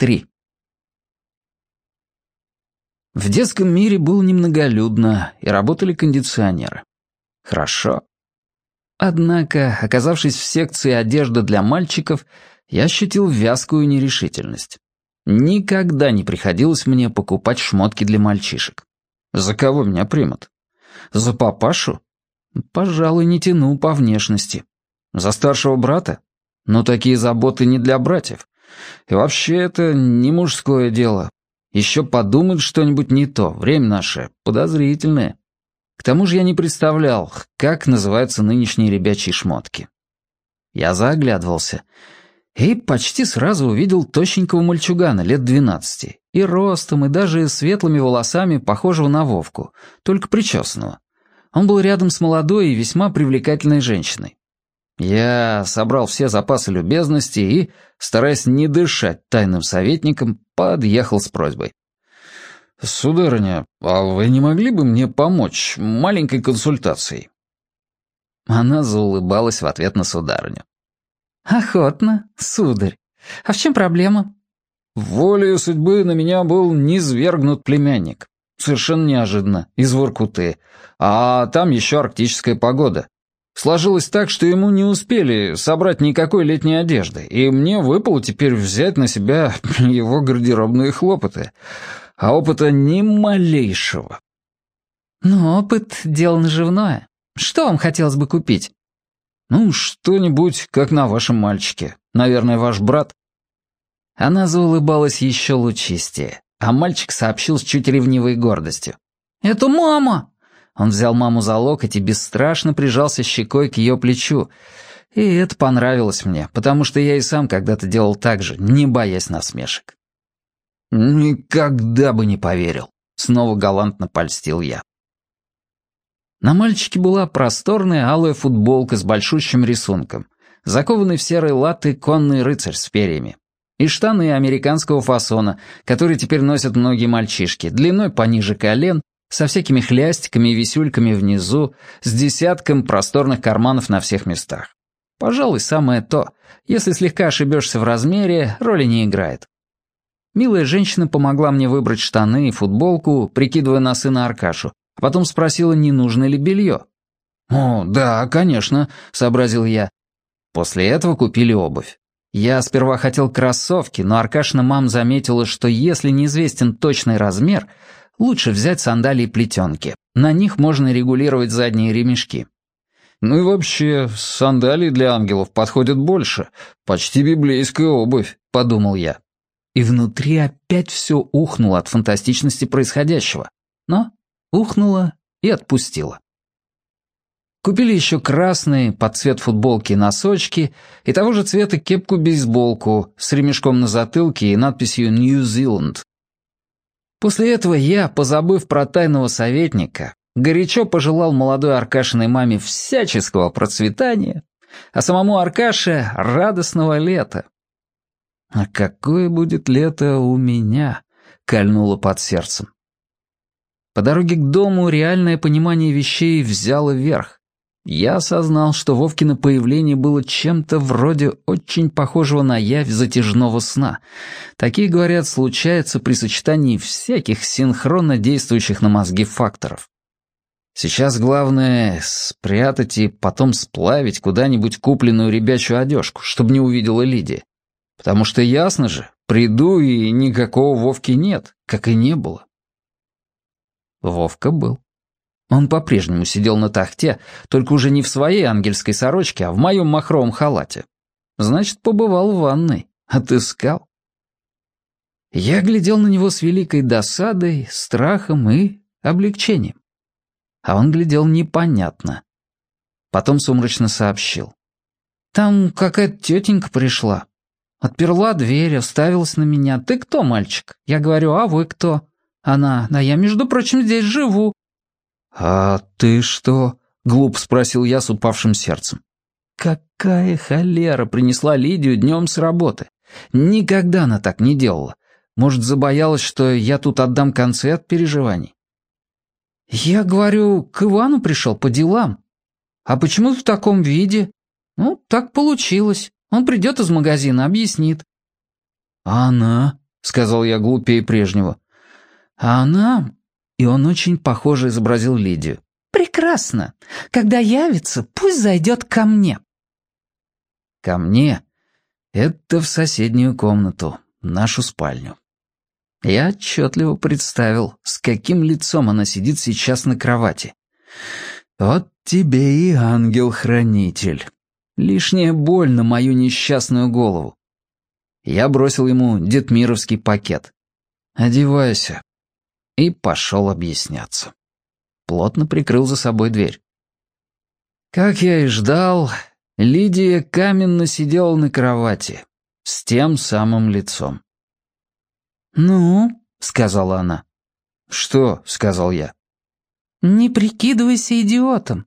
3. В детском мире было немноголюдно, и работали кондиционеры. Хорошо. Однако, оказавшись в секции одежды для мальчиков, я ощутил вязкую нерешительность. Никогда не приходилось мне покупать шмотки для мальчишек. За кого меня примут? За папашу? Пожалуй, не тяну по внешности. За старшего брата? Но такие заботы не для братьев. И вообще это не мужское дело. Еще подумать что-нибудь не то, время наше подозрительное. К тому же я не представлял, как называются нынешние ребячьи шмотки. Я заглядывался и почти сразу увидел тощенького мальчугана лет двенадцати, и ростом, и даже светлыми волосами, похожего на Вовку, только причесанного. Он был рядом с молодой и весьма привлекательной женщиной. Я собрал все запасы любезности и, стараясь не дышать тайным советником, подъехал с просьбой. «Сударыня, а вы не могли бы мне помочь маленькой консультацией?» Она заулыбалась в ответ на сударыню. «Охотно, сударь. А в чем проблема?» Волею судьбы на меня был низвергнут племянник. Совершенно неожиданно, из Воркуты. А там еще арктическая погода. Сложилось так, что ему не успели собрать никакой летней одежды, и мне выпало теперь взять на себя его гардеробные хлопоты. А опыта ни малейшего. «Ну, опыт — дело наживное. Что вам хотелось бы купить?» «Ну, что-нибудь, как на вашем мальчике. Наверное, ваш брат». Она заулыбалась еще лучистее, а мальчик сообщил с чуть ревнивой гордостью. «Это мама!» Он взял маму за локоть и бесстрашно прижался щекой к ее плечу. И это понравилось мне, потому что я и сам когда-то делал так же, не боясь насмешек. «Никогда бы не поверил», — снова галантно польстил я. На мальчике была просторная алая футболка с большущим рисунком, закованный в серые латы конный рыцарь с перьями, и штаны американского фасона, которые теперь носят многие мальчишки, длиной пониже колен со всякими хлястиками и висюльками внизу, с десятком просторных карманов на всех местах. Пожалуй, самое то. Если слегка ошибешься в размере, роли не играет. Милая женщина помогла мне выбрать штаны и футболку, прикидывая на сына Аркашу, а потом спросила, не нужно ли белье. «О, да, конечно», — сообразил я. После этого купили обувь. Я сперва хотел кроссовки, но Аркашина мам заметила, что если неизвестен точный размер, Лучше взять сандалии плетенки. На них можно регулировать задние ремешки. Ну и вообще, сандалии для ангелов подходят больше. Почти библейская обувь, подумал я. И внутри опять все ухнуло от фантастичности происходящего. Но ухнуло и отпустило. Купили еще красные под цвет футболки носочки и того же цвета кепку-бейсболку с ремешком на затылке и надписью «New Zealand» После этого я, позабыв про тайного советника, горячо пожелал молодой Аркашиной маме всяческого процветания, а самому Аркаше радостного лета. «А какое будет лето у меня?» — кольнуло под сердцем. По дороге к дому реальное понимание вещей взяло верх. Я осознал, что Вовкино появление было чем-то вроде очень похожего на явь затяжного сна. Такие, говорят, случаются при сочетании всяких синхронно действующих на мозги факторов. Сейчас главное спрятать и потом сплавить куда-нибудь купленную ребячью одежку, чтобы не увидела Лидия. Потому что ясно же, приду и никакого Вовки нет, как и не было. Вовка был. Он по-прежнему сидел на тахте, только уже не в своей ангельской сорочке, а в моем махровом халате. Значит, побывал в ванной, отыскал. Я глядел на него с великой досадой, страхом и облегчением. А он глядел непонятно. Потом сумрачно сообщил. «Там какая-то тетенька пришла. Отперла дверь, уставилась на меня. Ты кто, мальчик?» Я говорю, «А вы кто?» Она, «Да я, между прочим, здесь живу. «А ты что?» — глуп спросил я с упавшим сердцем. «Какая холера принесла Лидию днем с работы? Никогда она так не делала. Может, забоялась, что я тут отдам концы от переживаний?» «Я говорю, к Ивану пришел по делам. А почему в таком виде?» «Ну, так получилось. Он придет из магазина, объяснит». «А она?» — сказал я глупее прежнего. «А она...» И он очень похоже изобразил Лидию. «Прекрасно. Когда явится, пусть зайдет ко мне». «Ко мне?» Это в соседнюю комнату, нашу спальню. Я отчетливо представил, с каким лицом она сидит сейчас на кровати. Вот тебе и ангел-хранитель. Лишняя боль на мою несчастную голову. Я бросил ему детмировский пакет. «Одевайся». И пошел объясняться. Плотно прикрыл за собой дверь. Как я и ждал, Лидия каменно сидела на кровати, с тем самым лицом. «Ну?» — сказала она. «Что?» — сказал я. «Не прикидывайся идиотом».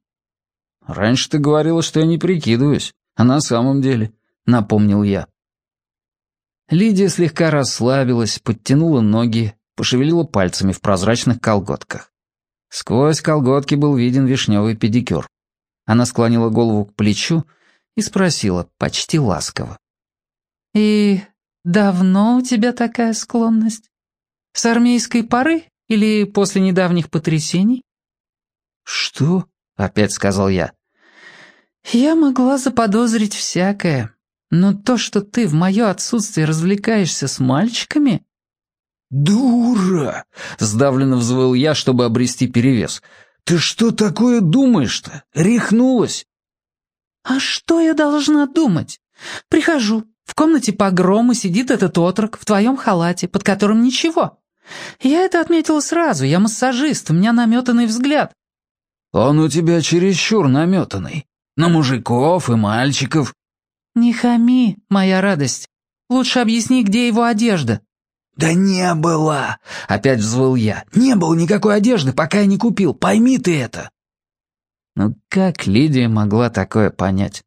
«Раньше ты говорила, что я не прикидываюсь, а на самом деле», — напомнил я. Лидия слегка расслабилась, подтянула ноги, пошевелила пальцами в прозрачных колготках. Сквозь колготки был виден вишневый педикюр. Она склонила голову к плечу и спросила почти ласково. «И давно у тебя такая склонность? С армейской поры или после недавних потрясений?» «Что?» — опять сказал я. «Я могла заподозрить всякое, но то, что ты в мое отсутствие развлекаешься с мальчиками...» «Дура!» — сдавленно взвыл я, чтобы обрести перевес. «Ты что такое думаешь-то? Рехнулась?» «А что я должна думать? Прихожу, в комнате погром, и сидит этот отрок в твоем халате, под которым ничего. Я это отметила сразу, я массажист, у меня наметанный взгляд. «Он у тебя чересчур наметанный. На мужиков и мальчиков». «Не хами, моя радость. Лучше объясни, где его одежда». «Да не было!» — опять взвыл я. «Не было никакой одежды, пока я не купил. Пойми ты это!» Ну как Лидия могла такое понять?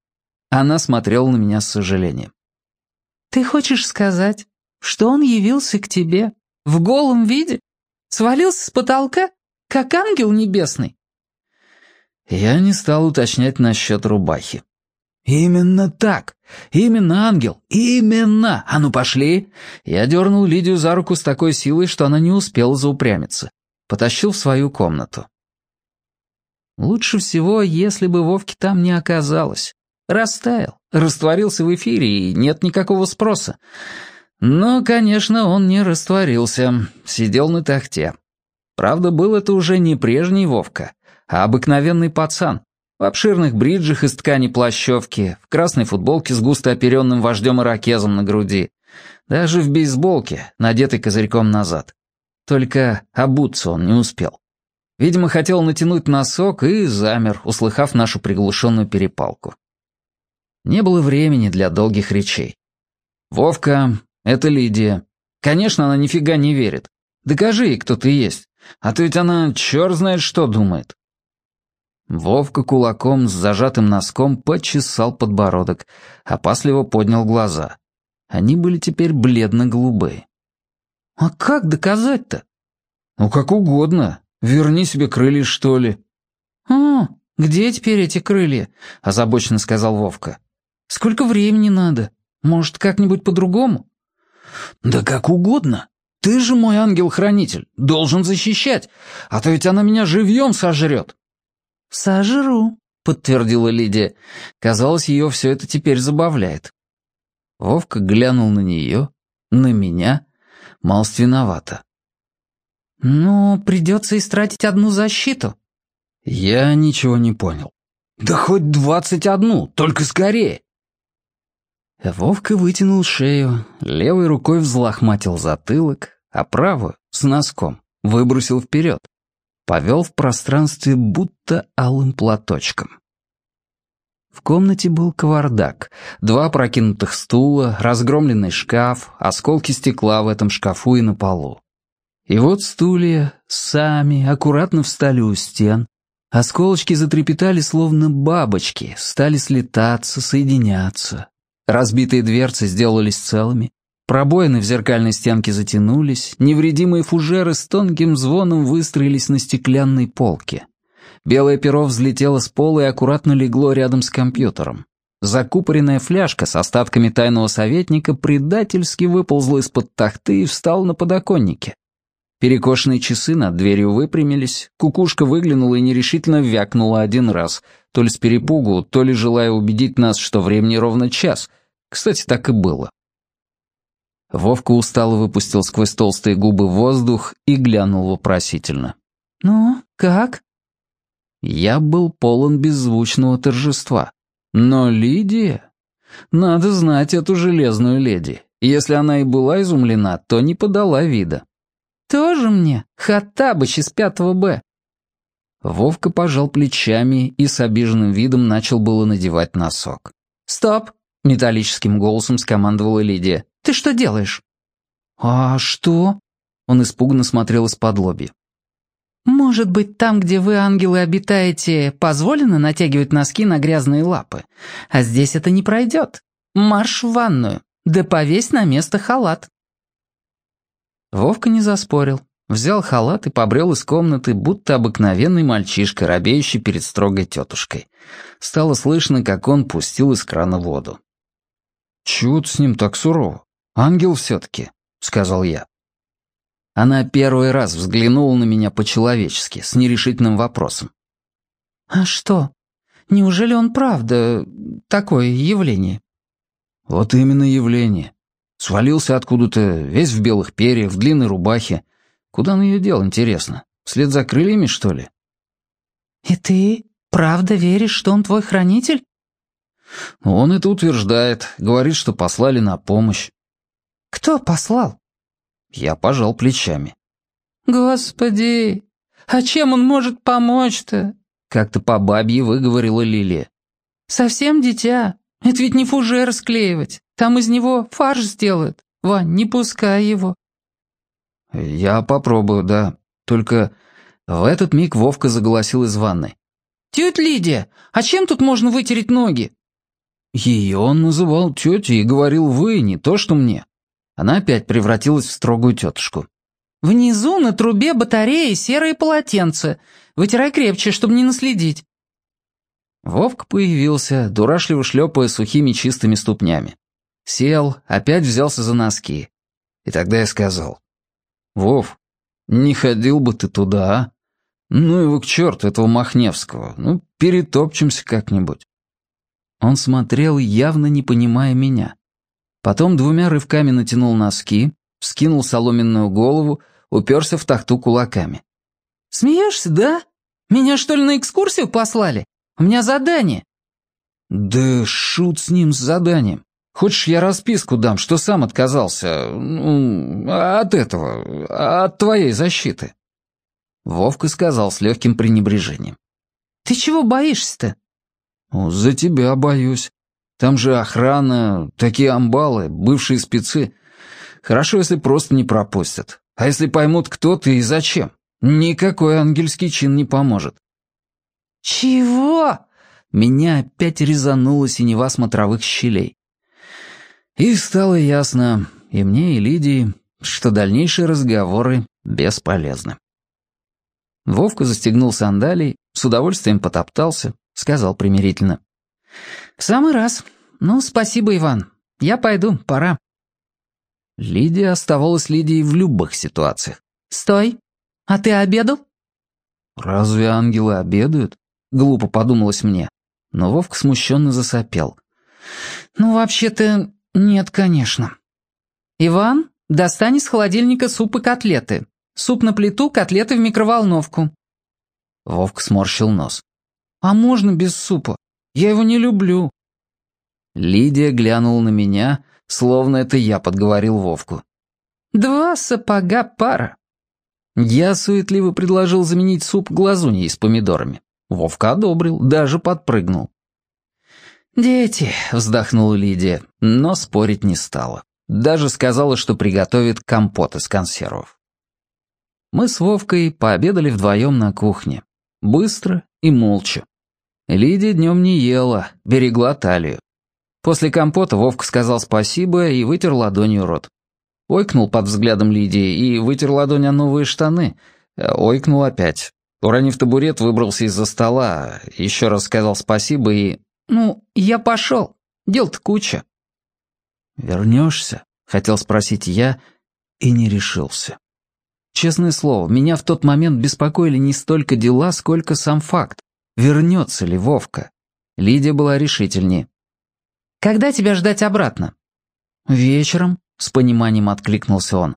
Она смотрела на меня с сожалением. «Ты хочешь сказать, что он явился к тебе в голом виде? Свалился с потолка, как ангел небесный?» Я не стал уточнять насчет рубахи. «Именно так! Именно ангел! Именно! А ну пошли!» Я дернул Лидию за руку с такой силой, что она не успела заупрямиться. Потащил в свою комнату. Лучше всего, если бы Вовки там не оказалось. Растаял, растворился в эфире, и нет никакого спроса. Но, конечно, он не растворился, сидел на тахте. Правда, был это уже не прежний Вовка, а обыкновенный пацан. В обширных бриджах из ткани плащевки, в красной футболке с густо оперенным вождем ирокезом на груди. Даже в бейсболке, надетой козырьком назад. Только обуться он не успел. Видимо, хотел натянуть носок и замер, услыхав нашу приглушенную перепалку. Не было времени для долгих речей. «Вовка, это Лидия. Конечно, она нифига не верит. Докажи ей, кто ты есть. А то ведь она черт знает что думает». Вовка кулаком с зажатым носком почесал подбородок, опасливо поднял глаза. Они были теперь бледно-голубые. «А как доказать-то?» «Ну, как угодно. Верни себе крылья, что ли». «А, где теперь эти крылья?» — озабоченно сказал Вовка. «Сколько времени надо? Может, как-нибудь по-другому?» «Да как угодно. Ты же мой ангел-хранитель, должен защищать, а то ведь она меня живьем сожрет». «Сожру», — подтвердила Лидия. Казалось, ее все это теперь забавляет. Вовка глянул на нее, на меня, малость виновата. «Ну, придется истратить одну защиту». Я ничего не понял. «Да хоть двадцать одну, только скорее!» Вовка вытянул шею, левой рукой взлохматил затылок, а правую, с носком, выбросил вперед повел в пространстве будто алым платочком. В комнате был кавардак. Два прокинутых стула, разгромленный шкаф, осколки стекла в этом шкафу и на полу. И вот стулья сами аккуратно встали у стен. Осколочки затрепетали, словно бабочки, стали слетаться, соединяться. Разбитые дверцы сделались целыми, Пробоины в зеркальной стенке затянулись, невредимые фужеры с тонким звоном выстроились на стеклянной полке. Белое перо взлетело с пола и аккуратно легло рядом с компьютером. Закупоренная фляжка с остатками тайного советника предательски выползла из-под тахты и встала на подоконнике. Перекошенные часы над дверью выпрямились, кукушка выглянула и нерешительно вякнула один раз, то ли с перепугу, то ли желая убедить нас, что времени ровно час. Кстати, так и было. Вовка устало выпустил сквозь толстые губы воздух и глянул вопросительно. «Ну, как?» Я был полон беззвучного торжества. Но Лидия... Надо знать эту железную леди. Если она и была изумлена, то не подала вида. «Тоже мне Хаттабыч из пятого Б». Вовка пожал плечами и с обиженным видом начал было надевать носок. «Стоп!» — металлическим голосом скомандовала Лидия. «Ты что делаешь?» «А что?» Он испуганно смотрел из-под лоби. «Может быть, там, где вы, ангелы, обитаете, позволено натягивать носки на грязные лапы, а здесь это не пройдет. Марш в ванную, да повесь на место халат». Вовка не заспорил, взял халат и побрел из комнаты, будто обыкновенный мальчишка, робеющий перед строгой тетушкой. Стало слышно, как он пустил из крана воду. «Чего с ним так сурово? Ангел все-таки», — сказал я. Она первый раз взглянула на меня по-человечески, с нерешительным вопросом. «А что? Неужели он правда такое явление?» «Вот именно явление. Свалился откуда-то, весь в белых перьях, в длинной рубахе. Куда он ее дел, интересно? Вслед за крыльями, что ли?» «И ты правда веришь, что он твой хранитель?» «Он это утверждает, говорит, что послали на помощь». «Кто послал?» Я пожал плечами. «Господи, а чем он может помочь-то?» Как-то по бабье выговорила Лилия. «Совсем дитя. Это ведь не фужер склеивать. Там из него фарш сделают. Вань, не пускай его». «Я попробую, да. Только в этот миг Вовка заголосил из ванной. «Тетя Лидия, а чем тут можно вытереть ноги?» Ее он называл тетей и говорил «вы», не то что мне. Она опять превратилась в строгую тетушку. «Внизу на трубе батареи серые полотенца. Вытирай крепче, чтобы не наследить». Вовка появился, дурашливо шлепая сухими чистыми ступнями. Сел, опять взялся за носки. И тогда я сказал. «Вов, не ходил бы ты туда, а? Ну его к черту, этого Махневского. Ну, перетопчемся как-нибудь». Он смотрел, явно не понимая меня. Потом двумя рывками натянул носки, вскинул соломенную голову, уперся в тахту кулаками. «Смеешься, да? Меня что ли на экскурсию послали? У меня задание». «Да шут с ним с заданием. Хочешь, я расписку дам, что сам отказался ну, от этого, от твоей защиты?» Вовка сказал с легким пренебрежением. «Ты чего боишься-то?» «За тебя боюсь. Там же охрана, такие амбалы, бывшие спецы. Хорошо, если просто не пропустят. А если поймут, кто ты и зачем? Никакой ангельский чин не поможет. «Чего?» Меня опять резануло синева смотровых щелей. И стало ясно, и мне, и Лидии, что дальнейшие разговоры бесполезны. Вовка застегнул сандалий, с удовольствием потоптался, сказал примирительно. «В самый раз. Ну, спасибо, Иван. Я пойду, пора». Лидия оставалась Лидией в любых ситуациях. «Стой! А ты обедал?» «Разве ангелы обедают?» — глупо подумалось мне. Но Вовка смущенно засопел. «Ну, вообще-то, нет, конечно». «Иван, достань из холодильника суп и котлеты. Суп на плиту, котлеты в микроволновку». Вовка сморщил нос. «А можно без супа? Я его не люблю». Лидия глянула на меня, словно это я подговорил Вовку. «Два сапога пара». Я суетливо предложил заменить суп глазуньей с помидорами. Вовка одобрил, даже подпрыгнул. «Дети», — вздохнула Лидия, но спорить не стала. Даже сказала, что приготовит компот из консервов. Мы с Вовкой пообедали вдвоем на кухне. Быстро и молча. Лидия днем не ела, берегла талию. После компота Вовка сказал спасибо и вытер ладонью рот. Ойкнул под взглядом Лидии и вытер ладонь о новые штаны. Ойкнул опять. Уронив табурет, выбрался из-за стола, еще раз сказал спасибо и «Ну, я пошел. Дел-то куча». «Вернешься?» — хотел спросить я и не решился. Честное слово, меня в тот момент беспокоили не столько дела, сколько сам факт. Вернется ли Вовка? Лидия была решительнее. «Когда тебя ждать обратно?» «Вечером», — с пониманием откликнулся он.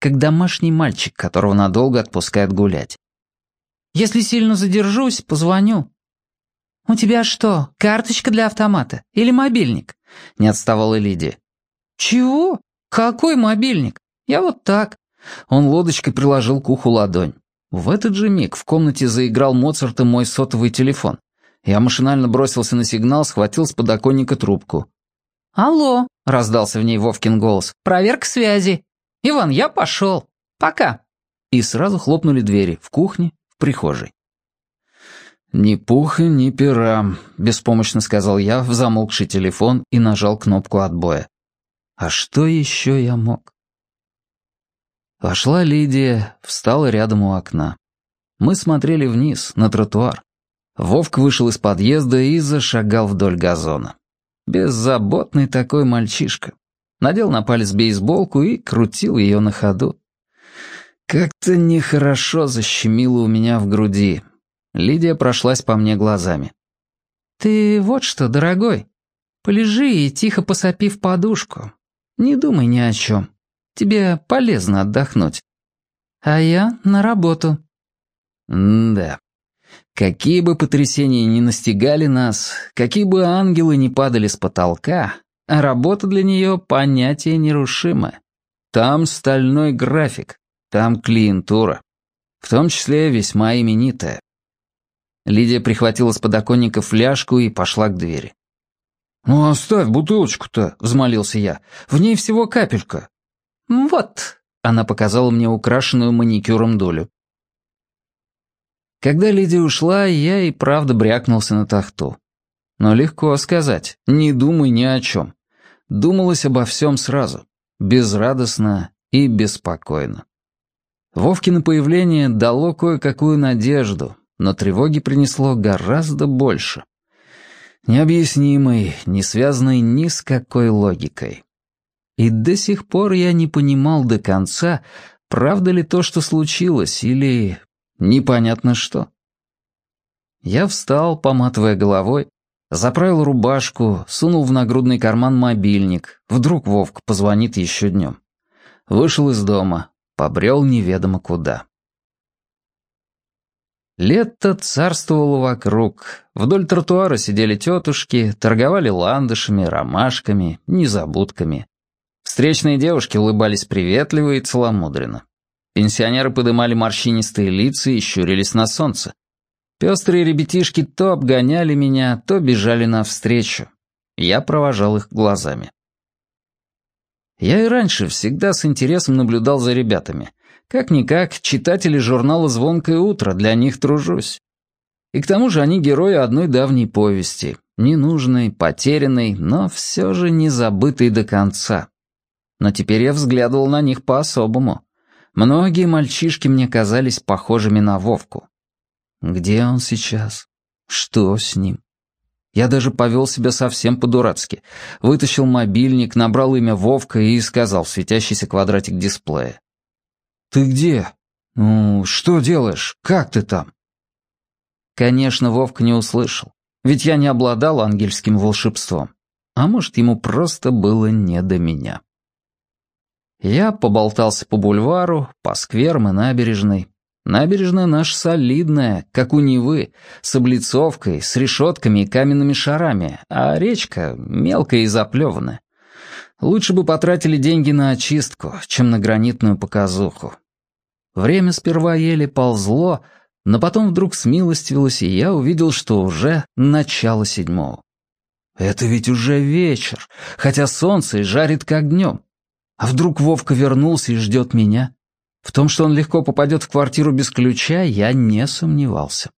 «Как домашний мальчик, которого надолго отпускают гулять». «Если сильно задержусь, позвоню». «У тебя что, карточка для автомата? Или мобильник?» — не отставала Лидия. «Чего? Какой мобильник? Я вот так». Он лодочкой приложил к уху ладонь. В этот же миг в комнате заиграл Моцарт и мой сотовый телефон. Я машинально бросился на сигнал, схватил с подоконника трубку. «Алло», — раздался в ней Вовкин голос, — «проверка связи. Иван, я пошел. Пока». И сразу хлопнули двери в кухне, в прихожей. «Ни пуха, ни пера», — беспомощно сказал я в замолкший телефон и нажал кнопку отбоя. «А что еще я мог?» Вошла Лидия, встала рядом у окна. Мы смотрели вниз, на тротуар. Вовк вышел из подъезда и зашагал вдоль газона. Беззаботный такой мальчишка. Надел на палец бейсболку и крутил ее на ходу. Как-то нехорошо защемило у меня в груди. Лидия прошлась по мне глазами. «Ты вот что, дорогой, полежи и тихо посопи в подушку. Не думай ни о чем. Тебе полезно отдохнуть. А я на работу». М-да. Какие бы потрясения ни настигали нас, какие бы ангелы ни падали с потолка, работа для нее — понятие нерушимое. Там стальной график, там клиентура, в том числе весьма именитая. Лидия прихватила с подоконника фляжку и пошла к двери. «Ну оставь бутылочку-то», — взмолился я. «В ней всего капелька». «Вот», — она показала мне украшенную маникюром долю. Когда Лидия ушла, я и правда брякнулся на тахту. Но легко сказать, не думай ни о чем. Думалось обо всем сразу, безрадостно и беспокойно. Вовкино появление дало кое-какую надежду, но тревоги принесло гораздо больше необъяснимой, не связанной ни с какой логикой. И до сих пор я не понимал до конца, правда ли то, что случилось, или непонятно что. Я встал, поматывая головой, заправил рубашку, сунул в нагрудный карман мобильник, вдруг Вовка позвонит еще днем. Вышел из дома, побрел неведомо куда. Лето царствовало вокруг. Вдоль тротуара сидели тетушки, торговали ландышами, ромашками, незабудками. Встречные девушки улыбались приветливо и целомудренно. Пенсионеры подымали морщинистые лица и щурились на солнце. Пестрые ребятишки то обгоняли меня, то бежали навстречу. Я провожал их глазами. Я и раньше всегда с интересом наблюдал за ребятами. Как-никак, читатели журнала «Звонкое утро» для них тружусь. И к тому же они герои одной давней повести, ненужной, потерянной, но все же не забытой до конца. Но теперь я взглядывал на них по-особому. Многие мальчишки мне казались похожими на Вовку. Где он сейчас? Что с ним? Я даже повел себя совсем по-дурацки. Вытащил мобильник, набрал имя Вовка и сказал в светящийся квадратик дисплея. «Ты где? Ну, что делаешь? Как ты там?» Конечно, Вовка не услышал, ведь я не обладал ангельским волшебством. А может, ему просто было не до меня. Я поболтался по бульвару, по скверам и набережной. Набережная наша солидная, как у Невы, с облицовкой, с решетками и каменными шарами, а речка мелкая и заплеванная. Лучше бы потратили деньги на очистку, чем на гранитную показуху. Время сперва еле ползло, но потом вдруг смилостивилось, и я увидел, что уже начало седьмого. Это ведь уже вечер, хотя солнце и жарит как днем. А вдруг Вовка вернулся и ждет меня? В том, что он легко попадет в квартиру без ключа, я не сомневался.